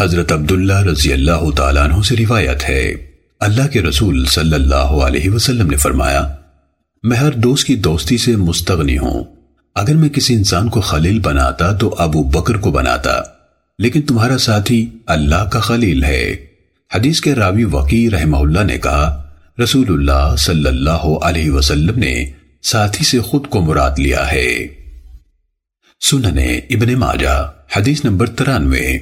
حضرت عبداللہ رضی اللہ تعالیٰ عنہ سے روایت ہے۔ اللہ کے رسول صلی اللہ علیہ وسلم نے فرمایا، میں ہر دوست کی دوستی سے مستغنی ہوں۔ اگر میں کسی انسان کو خلیل بناتا تو ابو بکر کو بناتا، لیکن تمہارا ساتھی اللہ کا خلیل ہے۔ حدیث کے راوی وقی رحمہ اللہ نے کہا، رسول اللہ صلی اللہ علیہ وسلم نے ساتھی سے خود کو مراد لیا ہے۔ سننے ابن ماجہ، حدیث نمبر ترانوے۔